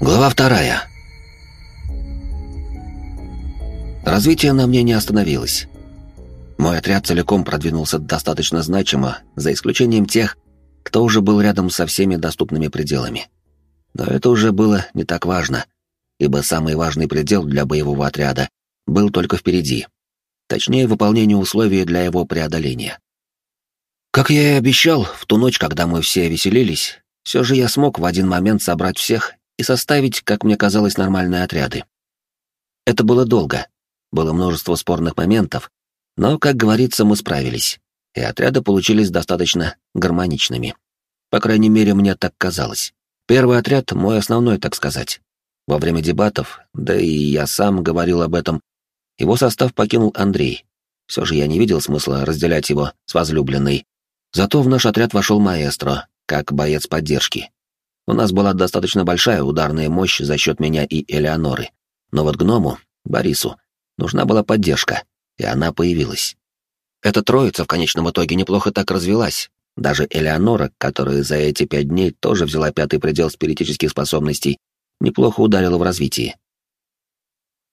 Глава вторая. Развитие на мне не остановилось. Мой отряд целиком продвинулся достаточно значимо, за исключением тех, кто уже был рядом со всеми доступными пределами. Но это уже было не так важно, ибо самый важный предел для боевого отряда был только впереди. Точнее, выполнение условий для его преодоления. Как я и обещал, в ту ночь, когда мы все веселились, все же я смог в один момент собрать всех и составить, как мне казалось, нормальные отряды. Это было долго, было множество спорных моментов, но, как говорится, мы справились, и отряды получились достаточно гармоничными. По крайней мере, мне так казалось. Первый отряд — мой основной, так сказать. Во время дебатов, да и я сам говорил об этом, его состав покинул Андрей. Все же я не видел смысла разделять его с возлюбленной. Зато в наш отряд вошел маэстро, как боец поддержки. У нас была достаточно большая ударная мощь за счет меня и Элеоноры. Но вот гному, Борису, нужна была поддержка, и она появилась. Эта троица в конечном итоге неплохо так развелась. Даже Элеонора, которая за эти пять дней тоже взяла пятый предел спиритических способностей, неплохо ударила в развитии.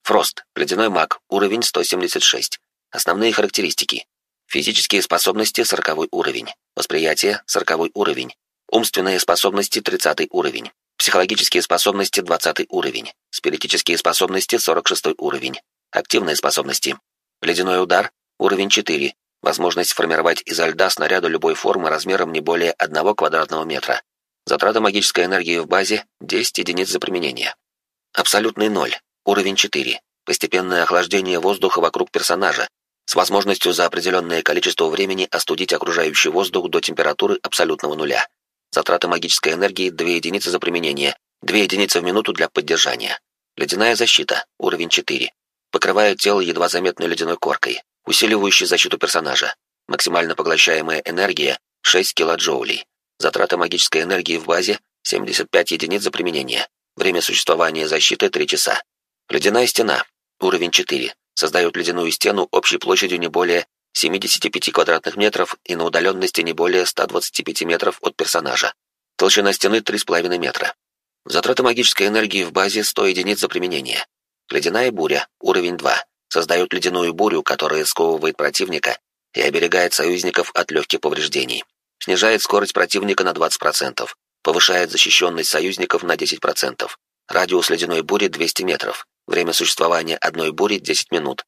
Фрост, ледяной маг, уровень 176. Основные характеристики. Физические способности 40 уровень. Восприятие 40 уровень. Умственные способности 30 уровень. Психологические способности 20 уровень. Спиритические способности 46 уровень. Активные способности. Ледяной удар уровень 4. Возможность формировать изо льда снаряды любой формы размером не более 1 квадратного метра. Затрата магической энергии в базе 10 единиц за применение. Абсолютный ноль. Уровень 4. Постепенное охлаждение воздуха вокруг персонажа с возможностью за определенное количество времени остудить окружающий воздух до температуры абсолютного нуля. Затрата магической энергии 2 единицы за применение, 2 единицы в минуту для поддержания. Ледяная защита, уровень 4. Покрывает тело едва заметной ледяной коркой, усиливающей защиту персонажа. Максимально поглощаемая энергия 6 килоджоулей. Затрата магической энергии в базе 75 единиц за применение. Время существования защиты 3 часа. Ледяная стена, уровень 4. Создает ледяную стену общей площадью не более 75 квадратных метров и на удаленности не более 125 метров от персонажа. Толщина стены 3,5 метра. Затраты магической энергии в базе 100 единиц за применение. Ледяная буря, уровень 2. Создает ледяную бурю, которая сковывает противника и оберегает союзников от легких повреждений. Снижает скорость противника на 20%. Повышает защищенность союзников на 10%. Радиус ледяной бури 200 метров. Время существования одной бури 10 минут.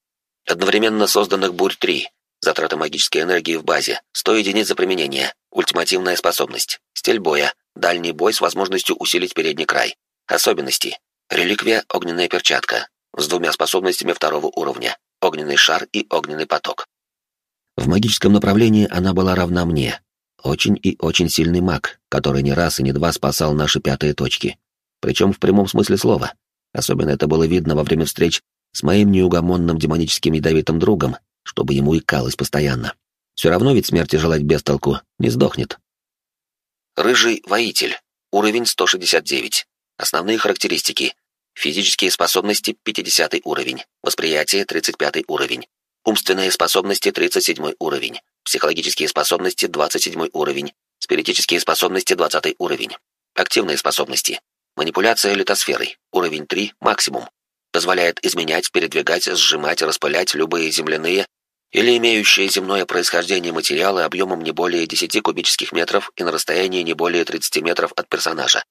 Одновременно созданных бурь 3. Затрата магической энергии в базе. 100 единиц за применение. Ультимативная способность. Стиль боя. Дальний бой с возможностью усилить передний край. Особенности. Реликвия «Огненная перчатка». С двумя способностями второго уровня. Огненный шар и огненный поток. В магическом направлении она была равна мне. Очень и очень сильный маг, который не раз и не два спасал наши пятые точки. Причем в прямом смысле слова. Особенно это было видно во время встреч с моим неугомонным демоническим ядовитым другом, чтобы ему икалось постоянно. Все равно ведь смерти желать без толку, не сдохнет. Рыжий воитель. Уровень 169. Основные характеристики. Физические способности 50 уровень. Восприятие 35 уровень. Умственные способности 37 уровень. Психологические способности 27 уровень. Спиритические способности 20 уровень. Активные способности. Манипуляция литосферой. Уровень 3 максимум позволяет изменять, передвигать, сжимать, распылять любые земляные или имеющие земное происхождение материалы объемом не более 10 кубических метров и на расстоянии не более 30 метров от персонажа.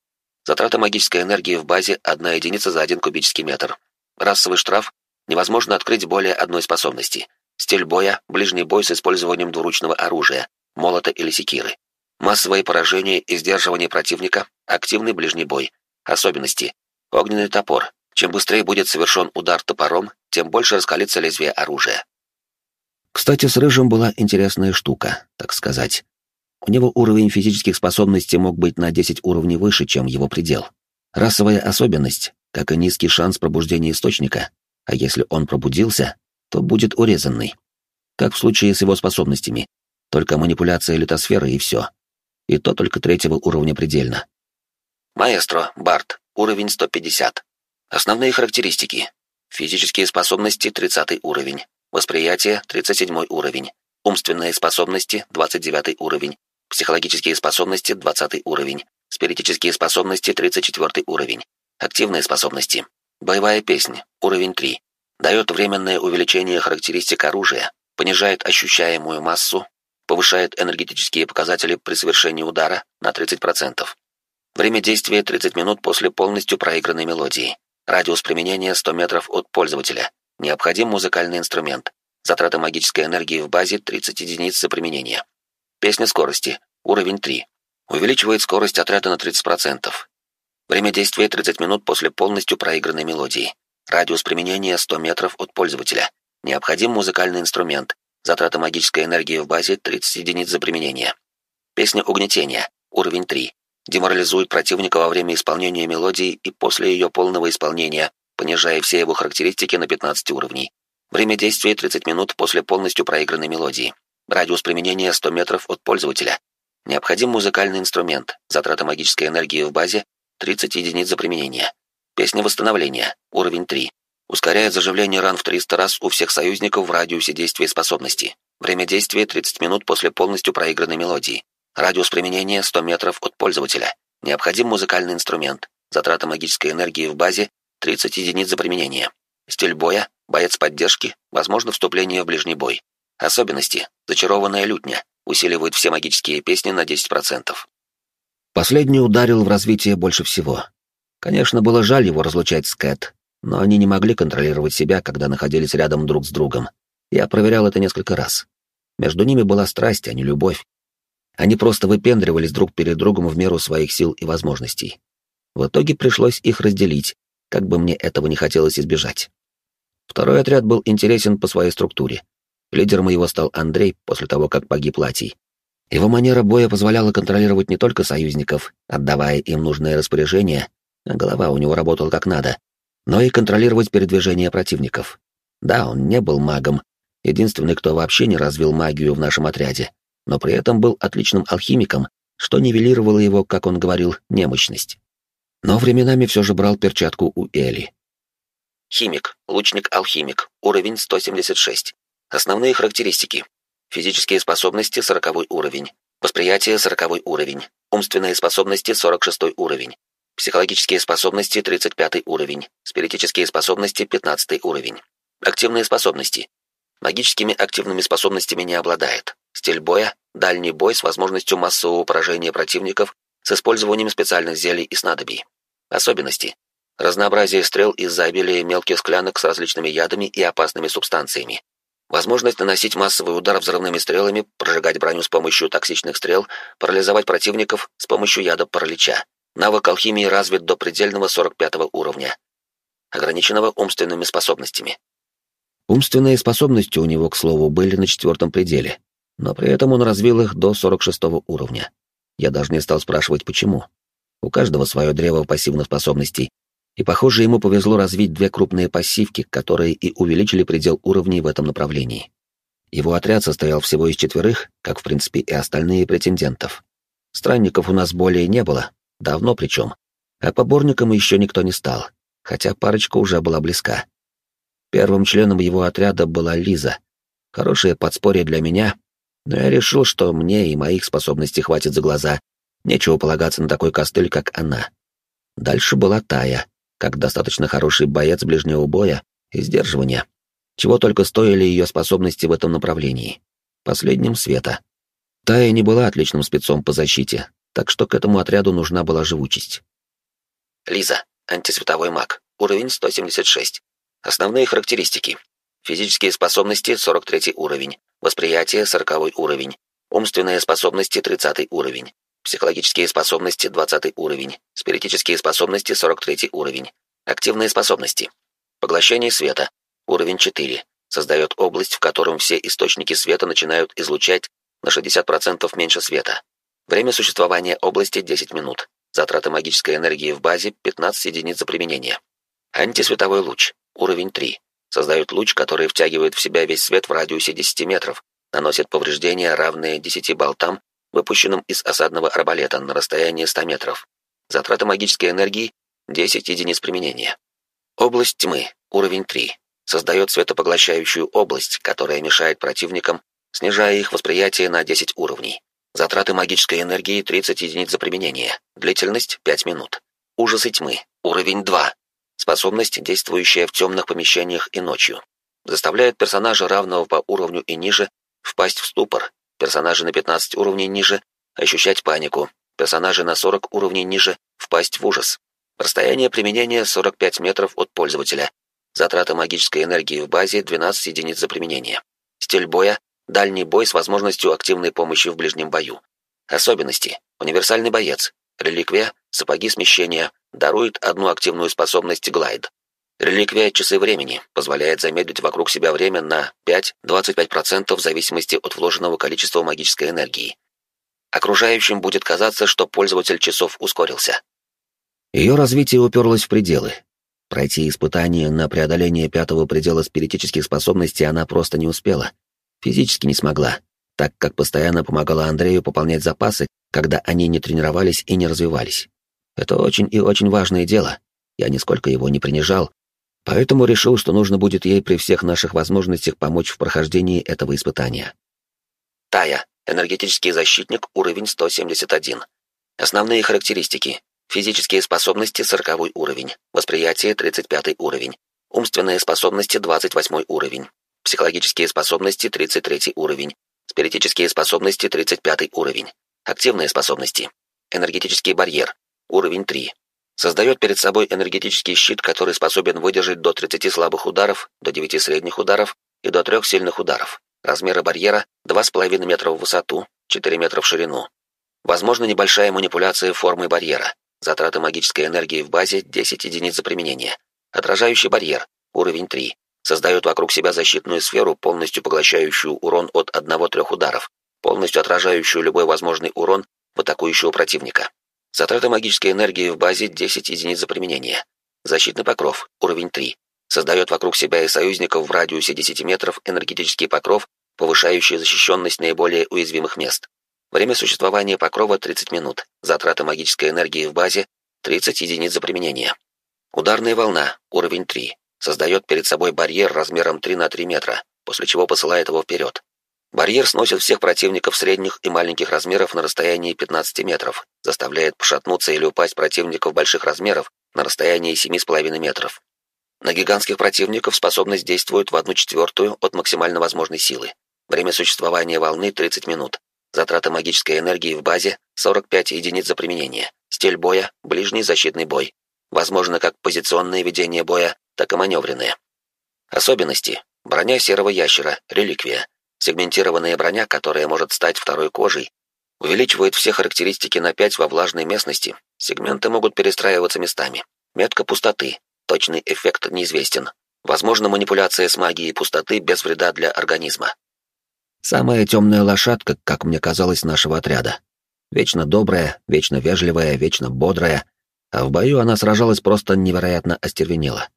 Затрата магической энергии в базе – одна единица за один кубический метр. Расовый штраф – невозможно открыть более одной способности. Стиль боя – ближний бой с использованием двуручного оружия, молота или секиры. Массовое поражение и сдерживание противника – активный ближний бой. Особенности – огненный топор, чем быстрее будет совершен удар топором, тем больше раскалится лезвие оружия. Кстати, с Рыжим была интересная штука, так сказать. У него уровень физических способностей мог быть на 10 уровней выше, чем его предел. Расовая особенность, как и низкий шанс пробуждения источника, а если он пробудился, то будет урезанный. Как в случае с его способностями, только манипуляция литосферы и все. И то только третьего уровня предельно. Маэстро, Барт, уровень 150. Основные характеристики. Физические способности 30 уровень. Восприятие 37 уровень. Умственные способности 29 уровень. Психологические способности 20 уровень. Спиритические способности 34 уровень. Активные способности. Боевая песня. Уровень 3. Дает временное увеличение характеристик оружия, понижает ощущаемую массу, повышает энергетические показатели при совершении удара на 30%. Время действия 30 минут после полностью проигранной мелодии. Радиус применения 100 метров от пользователя. Необходим музыкальный инструмент. Затраты магической энергии в базе 30 единиц за применение. Песня скорости. Уровень 3. Увеличивает скорость отряда на 30%. Время действия 30 минут после полностью проигранной мелодии. Радиус применения 100 метров от пользователя. Необходим музыкальный инструмент. Затраты магической энергии в базе 30 единиц за применение. Песня угнетения. Уровень 3. Деморализует противника во время исполнения мелодии и после ее полного исполнения, понижая все его характеристики на 15 уровней. Время действия 30 минут после полностью проигранной мелодии. Радиус применения 100 метров от пользователя. Необходим музыкальный инструмент. Затрата магической энергии в базе 30 единиц за применение. Песня восстановления. Уровень 3. Ускоряет заживление ран в 300 раз у всех союзников в радиусе действия способности. Время действия 30 минут после полностью проигранной мелодии. Радиус применения 100 метров от пользователя. Необходим музыкальный инструмент. Затрата магической энергии в базе 30 единиц за применение. Стиль боя, боец поддержки, возможно вступление в ближний бой. Особенности. Зачарованная лютня. Усиливает все магические песни на 10%. Последний ударил в развитие больше всего. Конечно, было жаль его разлучать с Кэт, но они не могли контролировать себя, когда находились рядом друг с другом. Я проверял это несколько раз. Между ними была страсть, а не любовь. Они просто выпендривались друг перед другом в меру своих сил и возможностей. В итоге пришлось их разделить, как бы мне этого не хотелось избежать. Второй отряд был интересен по своей структуре. Лидером его стал Андрей после того, как погиб Латий. Его манера боя позволяла контролировать не только союзников, отдавая им нужные распоряжения, а голова у него работала как надо, но и контролировать передвижение противников. Да, он не был магом, единственный, кто вообще не развил магию в нашем отряде, но при этом был отличным алхимиком, что нивелировало его, как он говорил, немощность. Но временами все же брал перчатку у Эли. Химик, лучник-алхимик, уровень 176. Основные характеристики. Физические способности 40 уровень, восприятие 40 уровень, умственные способности 46 уровень, психологические способности 35 уровень, спиритические способности 15 уровень. Активные способности. Магическими активными способностями не обладает. Стиль боя — дальний бой с возможностью массового поражения противников с использованием специальных зелий и снадобий. Особенности. Разнообразие стрел из-за обилия мелких склянок с различными ядами и опасными субстанциями. Возможность наносить массовый удар взрывными стрелами, прожигать броню с помощью токсичных стрел, парализовать противников с помощью яда паралича. Навык алхимии развит до предельного 45 уровня. Ограниченного умственными способностями. Умственные способности у него, к слову, были на четвертом пределе, но при этом он развил их до 46 уровня. Я даже не стал спрашивать, почему. У каждого свое древо пассивных способностей, и, похоже, ему повезло развить две крупные пассивки, которые и увеличили предел уровней в этом направлении. Его отряд состоял всего из четверых, как, в принципе, и остальные претендентов. Странников у нас более не было, давно причем, а поборником еще никто не стал, хотя парочка уже была близка. Первым членом его отряда была Лиза. Хорошее подспорье для меня, но я решил, что мне и моих способностей хватит за глаза, нечего полагаться на такой костыль, как она. Дальше была Тая, как достаточно хороший боец ближнего боя и сдерживания, чего только стоили ее способности в этом направлении. Последним — Света. Тая не была отличным спецом по защите, так что к этому отряду нужна была живучесть. Лиза, антисветовой маг, уровень 176. Основные характеристики. Физические способности 43 уровень, восприятие 40 уровень, умственные способности 30 уровень, психологические способности 20 уровень, спиритические способности 43 уровень, активные способности. Поглощение света, уровень 4, создает область, в котором все источники света начинают излучать на 60% меньше света. Время существования области 10 минут. Затраты магической энергии в базе 15 единиц за применение. Антисветовой луч, уровень 3. Создает луч, который втягивает в себя весь свет в радиусе 10 метров, наносит повреждения, равные 10 болтам, выпущенным из осадного арбалета на расстоянии 100 метров. Затраты магической энергии 10 единиц применения. Область тьмы, уровень 3. Создает светопоглощающую область, которая мешает противникам, снижая их восприятие на 10 уровней. Затраты магической энергии 30 единиц за применение. Длительность 5 минут. Ужасы тьмы, Уровень 2. Способность, действующая в темных помещениях и ночью. Заставляет персонажа, равного по уровню и ниже, впасть в ступор. Персонажи на 15 уровней ниже — ощущать панику. Персонажи на 40 уровней ниже — впасть в ужас. Расстояние применения 45 метров от пользователя. Затрата магической энергии в базе 12 единиц за применение. Стиль боя — дальний бой с возможностью активной помощи в ближнем бою. Особенности. Универсальный боец. Реликвия, сапоги смещения, дарует одну активную способность глайд. Реликвия «Часы времени» позволяет замедлить вокруг себя время на 5-25% в зависимости от вложенного количества магической энергии. Окружающим будет казаться, что пользователь часов ускорился. Ее развитие уперлось в пределы. Пройти испытание на преодоление пятого предела спиритических способностей она просто не успела. Физически не смогла, так как постоянно помогала Андрею пополнять запасы, когда они не тренировались и не развивались. Это очень и очень важное дело. Я нисколько его не принижал, поэтому решил, что нужно будет ей при всех наших возможностях помочь в прохождении этого испытания. Тая. Энергетический защитник, уровень 171. Основные характеристики. Физические способности 40 уровень, восприятие 35 уровень, умственные способности 28 уровень, психологические способности 33 уровень, спиритические способности 35 уровень, активные способности, энергетический барьер, уровень 3. Создает перед собой энергетический щит, который способен выдержать до 30 слабых ударов, до 9 средних ударов и до 3 сильных ударов. Размеры барьера 2,5 метра в высоту, 4 метра в ширину. Возможно небольшая манипуляция формой барьера. Затраты магической энергии в базе 10 единиц за применение. Отражающий барьер, уровень 3. Создает вокруг себя защитную сферу, полностью поглощающую урон от 1-3 ударов, полностью отражающую любой возможный урон в атакующего противника. Затраты магической энергии в базе 10 единиц за применение. Защитный покров, уровень 3. Создает вокруг себя и союзников в радиусе 10 метров энергетический покров, повышающий защищенность наиболее уязвимых мест. Время существования покрова 30 минут. Затраты магической энергии в базе 30 единиц за применение. Ударная волна, уровень 3. Создает перед собой барьер размером 3 на 3 метра, после чего посылает его вперед. Барьер сносит всех противников средних и маленьких размеров на расстоянии 15 метров, заставляет пошатнуться или упасть противников больших размеров на расстоянии 7,5 метров. На гигантских противников способность действует в 1 четвертую от максимально возможной силы. Время существования волны 30 минут. Затрата магической энергии в базе 45 единиц за применение. Стиль боя — ближний защитный бой. Возможно как позиционное ведение боя, так и маневренное. Особенности. Броня серого ящера, реликвия. Сегментированная броня, которая может стать второй кожей, увеличивает все характеристики на 5 во влажной местности. Сегменты могут перестраиваться местами. Метка пустоты. Точный эффект неизвестен. Возможно манипуляция с магией пустоты без вреда для организма. Самая темная лошадка, как мне казалось, нашего отряда. Вечно добрая, вечно вежливая, вечно бодрая, а в бою она сражалась просто невероятно остервенела.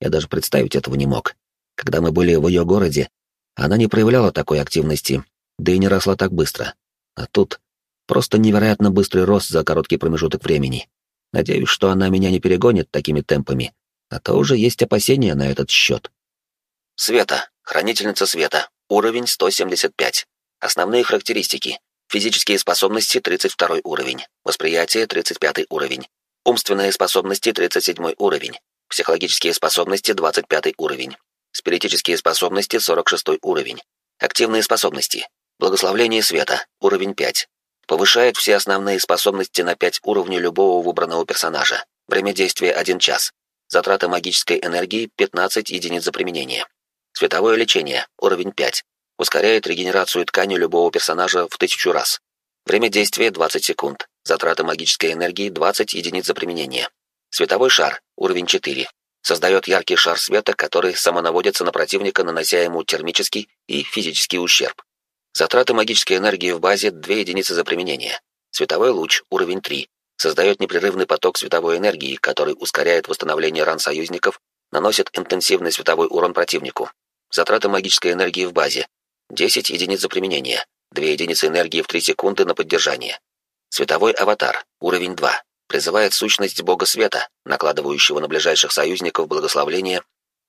Я даже представить этого не мог. Когда мы были в ее городе, она не проявляла такой активности, да и не росла так быстро. А тут просто невероятно быстрый рост за короткий промежуток времени. Надеюсь, что она меня не перегонит такими темпами, а то уже есть опасения на этот счет. Света, хранительница света, Уровень 175. Основные характеристики. Физические способности 32 уровень. Восприятие 35 уровень. Умственные способности 37 уровень. Психологические способности 25 уровень. Спиритические способности 46 уровень. Активные способности. Благословление света. Уровень 5. Повышает все основные способности на 5 уровней любого выбранного персонажа. Время действия 1 час. Затрата магической энергии 15 единиц за применение. Световое лечение, уровень 5. Ускоряет регенерацию ткани любого персонажа в тысячу раз. Время действия 20 секунд. Затраты магической энергии 20 единиц за применение. Световой шар, уровень 4. Создает яркий шар света, который самонаводится на противника, нанося ему термический и физический ущерб. Затраты магической энергии в базе 2 единицы за применение. Световой луч, уровень 3. Создает непрерывный поток световой энергии, который ускоряет восстановление ран союзников, наносит интенсивный световой урон противнику. Затраты магической энергии в базе. 10 единиц за применение. 2 единицы энергии в 3 секунды на поддержание. Световой аватар. Уровень 2. Призывает сущность бога света, накладывающего на ближайших союзников благословление,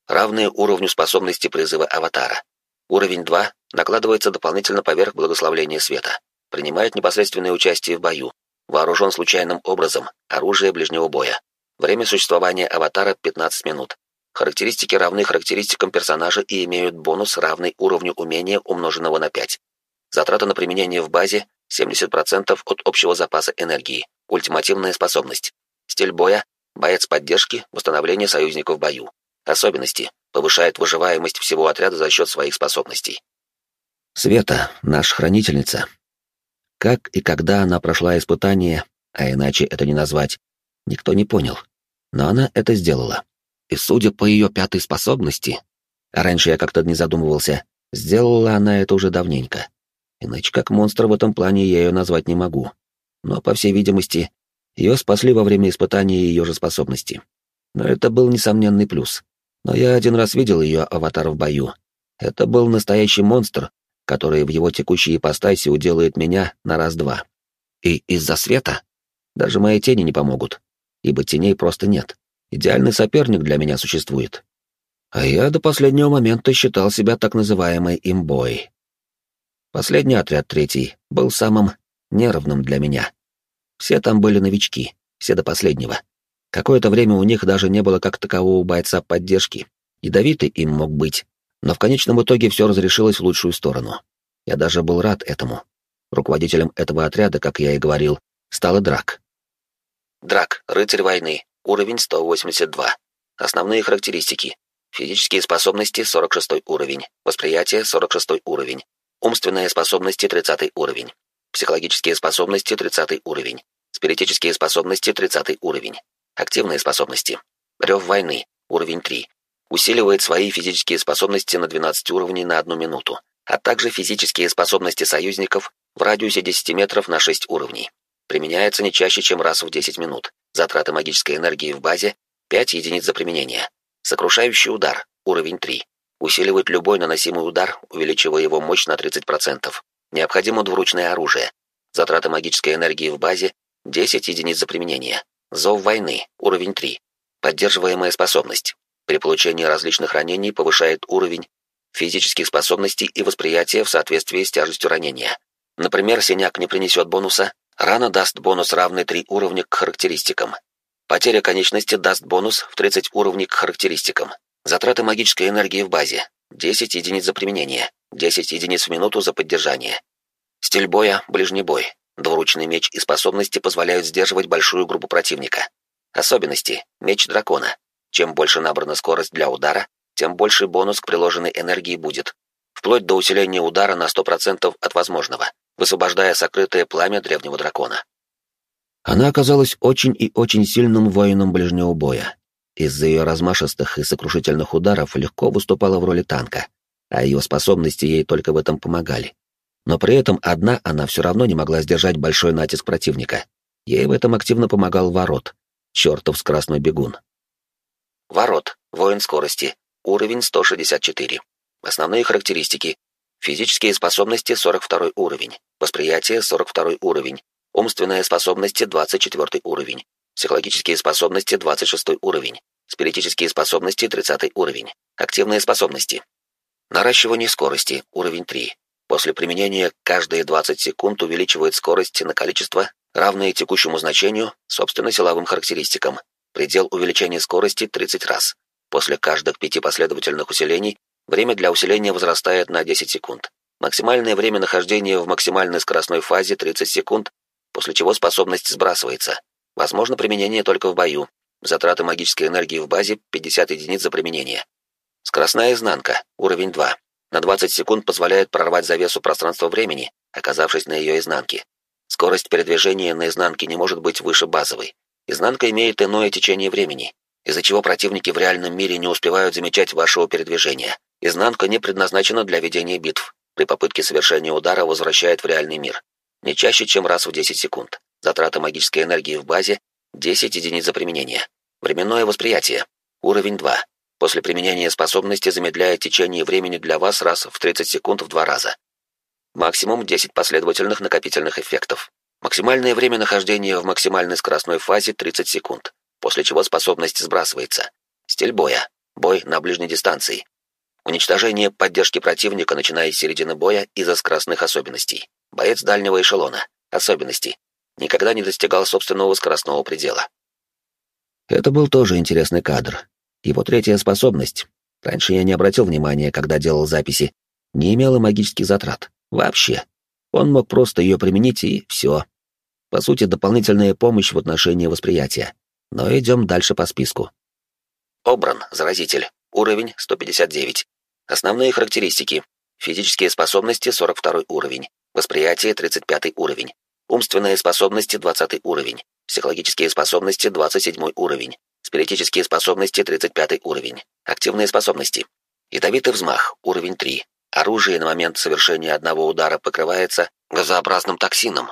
равные уровню способности призыва аватара. Уровень 2 накладывается дополнительно поверх благословления света. Принимает непосредственное участие в бою. Вооружен случайным образом. Оружие ближнего боя. Время существования аватара 15 минут. Характеристики равны характеристикам персонажа и имеют бонус, равный уровню умения, умноженного на 5. Затрата на применение в базе 70% от общего запаса энергии. Ультимативная способность. Стиль боя. Боец поддержки. Восстановление союзников в бою. Особенности. Повышает выживаемость всего отряда за счет своих способностей. Света, наша хранительница. Как и когда она прошла испытание, а иначе это не назвать, никто не понял. Но она это сделала. И судя по ее пятой способности, а раньше я как-то не задумывался, сделала она это уже давненько. Иначе как монстр в этом плане я ее назвать не могу. Но, по всей видимости, ее спасли во время испытания ее же способности. Но это был несомненный плюс. Но я один раз видел ее аватар в бою. Это был настоящий монстр, который в его текущей ипостаси уделает меня на раз-два. И из-за света даже мои тени не помогут, ибо теней просто нет. Идеальный соперник для меня существует. А я до последнего момента считал себя так называемой имбой. Последний отряд третий был самым нервным для меня. Все там были новички, все до последнего. Какое-то время у них даже не было как такового бойца поддержки. Ядовитый им мог быть, но в конечном итоге все разрешилось в лучшую сторону. Я даже был рад этому. Руководителем этого отряда, как я и говорил, стал Драк. Драк, рыцарь войны, уровень 182. Основные характеристики. Физические способности 46 уровень, восприятие 46 уровень, умственные способности 30 уровень, психологические способности 30 уровень, спиритические способности 30 уровень, активные способности. Рев войны, уровень 3. Усиливает свои физические способности на 12 уровней на одну минуту, а также физические способности союзников в радиусе 10 метров на 6 уровней. Применяется не чаще, чем раз в 10 минут. Затраты магической энергии в базе 5 единиц за применение. Сокрушающий удар, уровень 3. Усиливает любой наносимый удар, увеличивая его мощь на 30%. Необходимо двуручное оружие. Затраты магической энергии в базе 10 единиц за применение. Зов войны, уровень 3. Поддерживаемая способность. При получении различных ранений повышает уровень физических способностей и восприятия в соответствии с тяжестью ранения. Например, синяк не принесет бонуса, рана даст бонус, равный 3 уровня к характеристикам. Потеря конечности даст бонус в 30 уровней к характеристикам. Затраты магической энергии в базе. 10 единиц за применение. 10 единиц в минуту за поддержание. Стиль боя — ближний бой. Двуручный меч и способности позволяют сдерживать большую группу противника. Особенности. Меч дракона. Чем больше набрана скорость для удара, тем больше бонус к приложенной энергии будет. Вплоть до усиления удара на 100% от возможного высвобождая сокрытое пламя древнего дракона. Она оказалась очень и очень сильным воином ближнего боя. Из-за ее размашистых и сокрушительных ударов легко выступала в роли танка, а ее способности ей только в этом помогали. Но при этом одна она все равно не могла сдержать большой натиск противника. Ей в этом активно помогал Ворот, чертов скоростной бегун. Ворот, воин скорости, уровень 164. Основные характеристики Физические способности 42 уровень. Восприятие 42 уровень. Умственные способности 24 уровень. Психологические способности 26 уровень. Спиритические способности 30 уровень. Активные способности. Наращивание скорости уровень 3. После применения каждые 20 секунд увеличивает скорость на количество, равное текущему значению, собственно силовым характеристикам. Предел увеличения скорости 30 раз. После каждых пяти последовательных усилений Время для усиления возрастает на 10 секунд. Максимальное время нахождения в максимальной скоростной фазе 30 секунд, после чего способность сбрасывается. Возможно применение только в бою. Затраты магической энергии в базе 50 единиц за применение. Скоростная изнанка, уровень 2. На 20 секунд позволяет прорвать завесу пространства-времени, оказавшись на ее изнанке. Скорость передвижения на изнанке не может быть выше базовой. Изнанка имеет иное течение времени, из-за чего противники в реальном мире не успевают замечать вашего передвижения. Изнанка не предназначена для ведения битв. При попытке совершения удара возвращает в реальный мир. Не чаще, чем раз в 10 секунд. Затрата магической энергии в базе — 10 единиц за применение. Временное восприятие. Уровень 2. После применения способности замедляет течение времени для вас раз в 30 секунд в два раза. Максимум 10 последовательных накопительных эффектов. Максимальное время нахождения в максимальной скоростной фазе 30 секунд, после чего способность сбрасывается. Стиль боя. Бой на ближней дистанции. Уничтожение поддержки противника, начиная с середины боя из-за скоростных особенностей. Боец дальнего эшелона. Особенности. Никогда не достигал собственного скоростного предела. Это был тоже интересный кадр. Его третья способность. Раньше я не обратил внимания, когда делал записи. Не имела магических затрат. Вообще. Он мог просто ее применить, и все. По сути, дополнительная помощь в отношении восприятия. Но идем дальше по списку. Обран, заразитель. Уровень 159. Основные характеристики. Физические способности 42 уровень. Восприятие 35 уровень. Умственные способности 20 уровень. Психологические способности 27 уровень. Спиритические способности 35 уровень. Активные способности. Ядовитый взмах, уровень 3. Оружие на момент совершения одного удара покрывается газообразным токсином.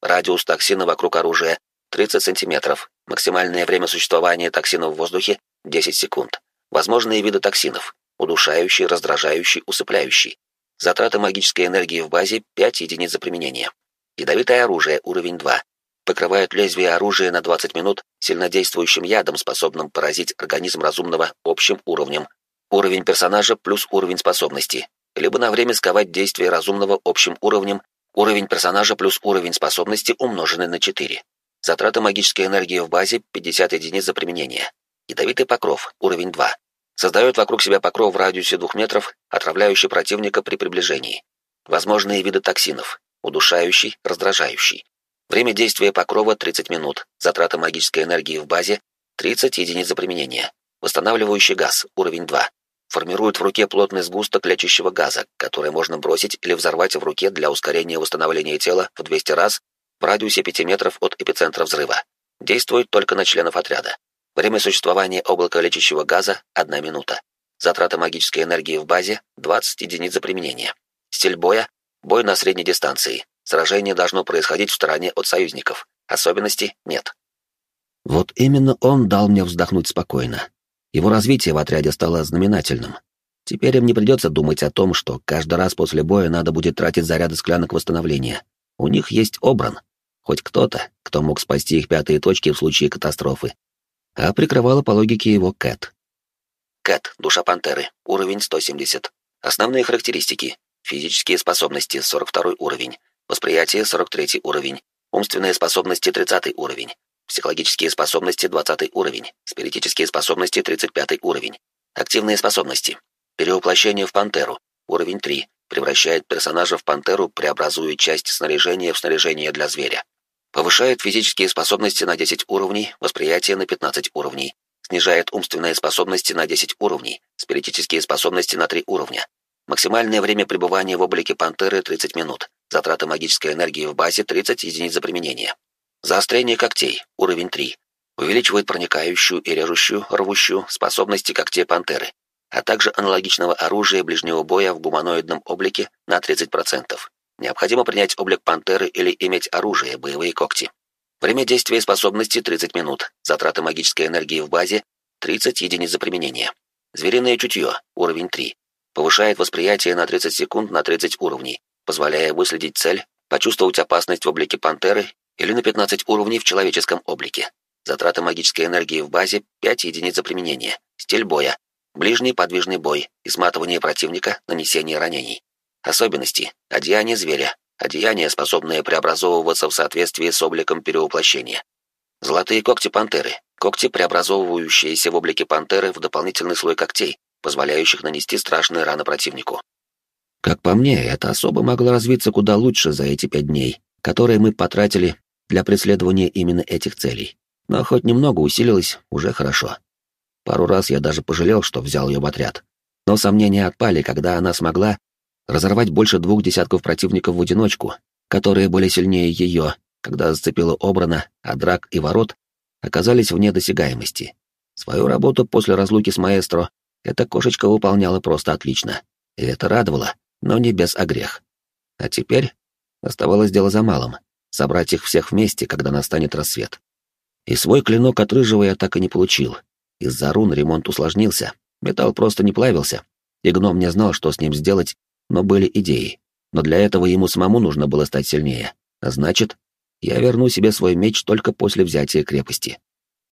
Радиус токсина вокруг оружия 30 сантиметров. Максимальное время существования токсина в воздухе 10 секунд. Возможные виды токсинов. Удушающий, раздражающий, усыпляющий. Затраты магической энергии в базе 5 единиц за применение. Ядовитое оружие, уровень 2. Покрывает лезвие оружия на 20 минут сильнодействующим ядом, способным поразить организм разумного общим уровнем. Уровень персонажа плюс уровень способности. Либо на время сковать действие разумного общим уровнем. Уровень персонажа плюс уровень способности умноженный на 4. Затраты магической энергии в базе 50 единиц за применение. Ядовитый покров, уровень 2. Создает вокруг себя покров в радиусе 2 метров, отравляющий противника при приближении. Возможные виды токсинов удушающий, раздражающий. Время действия покрова 30 минут, затрата магической энергии в базе 30 единиц за применение. Восстанавливающий газ, уровень 2. Формирует в руке плотный сгусток лечащего газа, который можно бросить или взорвать в руке для ускорения восстановления тела в 200 раз в радиусе 5 метров от эпицентра взрыва. Действует только на членов отряда. Время существования облака лечащего газа — 1 минута. Затрата магической энергии в базе — 20 единиц за применение. Стиль боя Бой на средней дистанции. Сражение должно происходить в стороне от союзников. Особенностей нет. Вот именно он дал мне вздохнуть спокойно. Его развитие в отряде стало знаменательным. Теперь им не придется думать о том, что каждый раз после боя надо будет тратить заряды склянок восстановления. У них есть обран. Хоть кто-то, кто мог спасти их пятые точки в случае катастрофы. А прикрывала по логике его Кэт. Кэт, душа пантеры, уровень 170. Основные характеристики. Физические способности 42 уровень. Восприятие 43 уровень. Умственные способности 30 уровень. Психологические способности 20 уровень. Спиритические способности 35 уровень. Активные способности. Перевоплощение в пантеру. Уровень 3. Превращает персонажа в пантеру, преобразуя часть снаряжения в снаряжение для зверя. Повышает физические способности на 10 уровней, восприятие на 15 уровней. Снижает умственные способности на 10 уровней, спиритические способности на 3 уровня. Максимальное время пребывания в облике пантеры 30 минут. Затрата магической энергии в базе 30 единиц за применение. Заострение когтей. Уровень 3. Увеличивает проникающую и режущую, рвущую способности когтей пантеры, а также аналогичного оружия ближнего боя в гуманоидном облике на 30%. Необходимо принять облик пантеры или иметь оружие, боевые когти. Время действия способности 30 минут. Затраты магической энергии в базе 30 единиц за применение. Звериное чутье. Уровень 3 повышает восприятие на 30 секунд на 30 уровней, позволяя выследить цель, почувствовать опасность в облике пантеры или на 15 уровней в человеческом облике. Затраты магической энергии в базе 5 единиц за применение. Стиль боя. Ближний подвижный бой, изматывание противника, нанесение ранений. Особенности. Одеяние зверя. Одеяние, способное преобразовываться в соответствии с обликом перевоплощения. Золотые когти пантеры. Когти, преобразовывающиеся в облике пантеры в дополнительный слой когтей, позволяющих нанести страшные раны противнику. Как по мне, это особо могло развиться куда лучше за эти пять дней, которые мы потратили для преследования именно этих целей. Но хоть немного усилилось, уже хорошо. Пару раз я даже пожалел, что взял ее в отряд. Но сомнения отпали, когда она смогла разорвать больше двух десятков противников в одиночку, которые были сильнее ее, когда зацепила Обрана, а Драк и Ворот оказались вне досягаемости. Свою работу после разлуки с маэстро эта кошечка выполняла просто отлично. И это радовало, но не без огрех. А теперь оставалось дело за малым — собрать их всех вместе, когда настанет рассвет. И свой клинок от рыжего я так и не получил. Из-за рун ремонт усложнился, металл просто не плавился. И гном не знал, что с ним сделать, но были идеи. Но для этого ему самому нужно было стать сильнее. А значит, я верну себе свой меч только после взятия крепости.